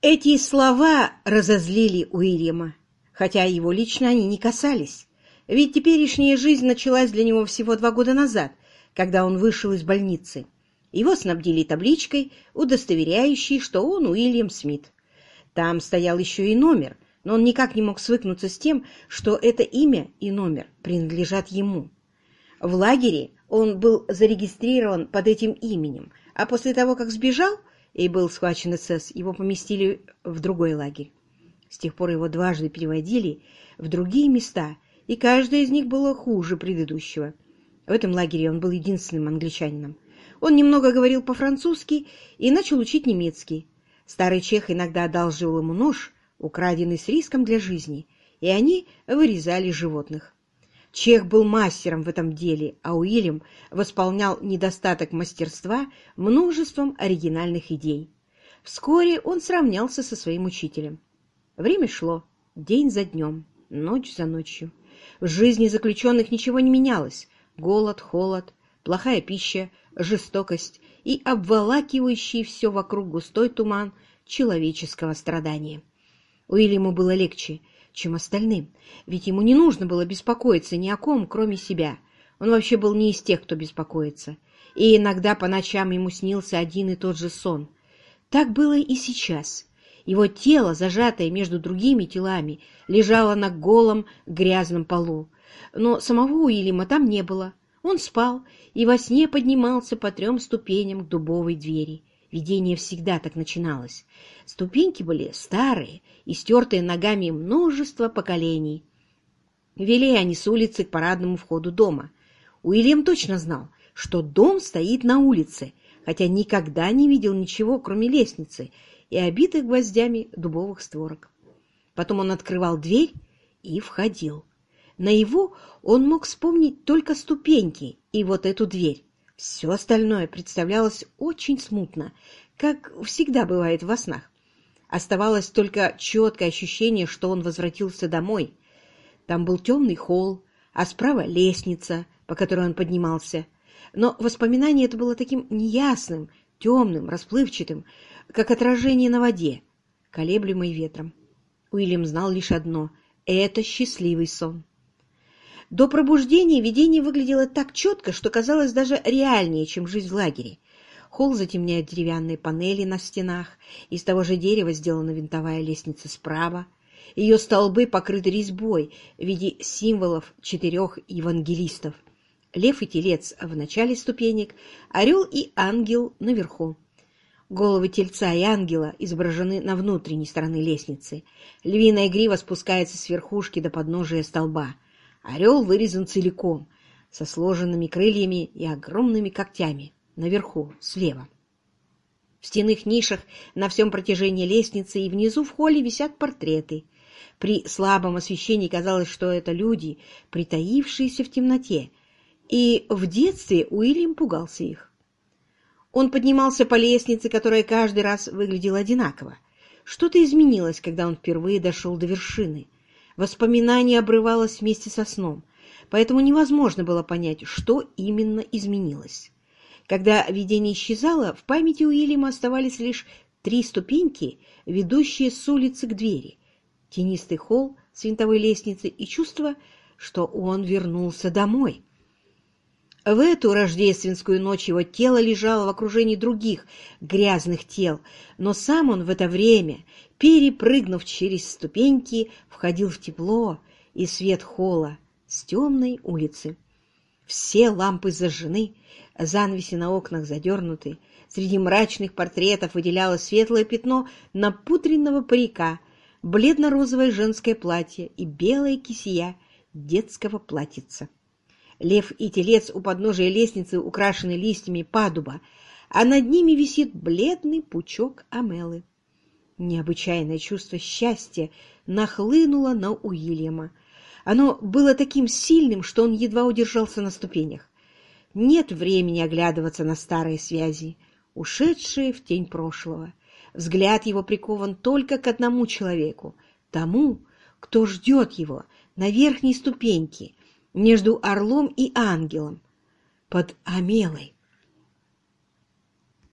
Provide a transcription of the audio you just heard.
Эти слова разозлили Уильяма, хотя его лично они не касались. Ведь теперешняя жизнь началась для него всего два года назад, когда он вышел из больницы. Его снабдили табличкой, удостоверяющей, что он Уильям Смит. Там стоял еще и номер, но он никак не мог свыкнуться с тем, что это имя и номер принадлежат ему. В лагере он был зарегистрирован под этим именем, а после того, как сбежал и был схвачен СС, его поместили в другой лагерь. С тех пор его дважды переводили в другие места, и каждое из них было хуже предыдущего. В этом лагере он был единственным англичанином. Он немного говорил по-французски и начал учить немецкий. Старый чех иногда одалживал ему нож, украденный с риском для жизни, и они вырезали животных. Чех был мастером в этом деле, а Уильям восполнял недостаток мастерства множеством оригинальных идей. Вскоре он сравнялся со своим учителем. Время шло, день за днем, ночь за ночью. В жизни заключенных ничего не менялось. Голод, холод, плохая пища, жестокость и обволакивающий все вокруг густой туман человеческого страдания. Уильяму было легче, чем остальным, ведь ему не нужно было беспокоиться ни о ком, кроме себя. Он вообще был не из тех, кто беспокоится. И иногда по ночам ему снился один и тот же сон. Так было и сейчас. Его тело, зажатое между другими телами, лежало на голом грязном полу. Но самого Уильяма там не было. Он спал и во сне поднимался по трем ступеням к дубовой двери. Видение всегда так начиналось. Ступеньки были старые и стертые ногами множество поколений. Вели они с улицы к парадному входу дома. Уильям точно знал, что дом стоит на улице, хотя никогда не видел ничего, кроме лестницы и обитых гвоздями дубовых створок. Потом он открывал дверь и входил. На его он мог вспомнить только ступеньки и вот эту дверь. Все остальное представлялось очень смутно, как всегда бывает во снах. Оставалось только четкое ощущение, что он возвратился домой. Там был темный холл, а справа лестница, по которой он поднимался. Но воспоминание это было таким неясным, темным, расплывчатым, как отражение на воде, колеблемой ветром. Уильям знал лишь одно — это счастливый сон. До пробуждения видение выглядело так четко, что казалось даже реальнее, чем жизнь в лагере. Холл затемняет деревянные панели на стенах, из того же дерева сделана винтовая лестница справа. Ее столбы покрыты резьбой в виде символов четырех евангелистов. Лев и телец в начале ступенек, орел и ангел наверху. Головы тельца и ангела изображены на внутренней стороне лестницы. Львиная грива спускается с верхушки до подножия столба. Орел вырезан целиком, со сложенными крыльями и огромными когтями, наверху, слева. В стенных нишах на всем протяжении лестницы и внизу в холле висят портреты. При слабом освещении казалось, что это люди, притаившиеся в темноте, и в детстве Уильям пугался их. Он поднимался по лестнице, которая каждый раз выглядела одинаково. Что-то изменилось, когда он впервые дошел до вершины — Воспоминание обрывалось вместе со сном, поэтому невозможно было понять, что именно изменилось. Когда видение исчезало, в памяти Уильяма оставались лишь три ступеньки, ведущие с улицы к двери, тенистый холл с винтовой лестницей и чувство, что он вернулся домой. В эту рождественскую ночь его тело лежало в окружении других грязных тел, но сам он в это время, перепрыгнув через ступеньки, входил в тепло и свет холла с темной улицы. Все лампы зажжены, занавеси на окнах задернуты, среди мрачных портретов выделялось светлое пятно напудренного парика, бледно-розовое женское платье и белая кисия детского платьица. Лев и телец у подножия лестницы украшены листьями падуба, а над ними висит бледный пучок амелы. Необычайное чувство счастья нахлынуло на Уильяма. Оно было таким сильным, что он едва удержался на ступенях. Нет времени оглядываться на старые связи, ушедшие в тень прошлого. Взгляд его прикован только к одному человеку, тому, кто ждет его на верхней ступеньке, между орлом и ангелом, под Амелой.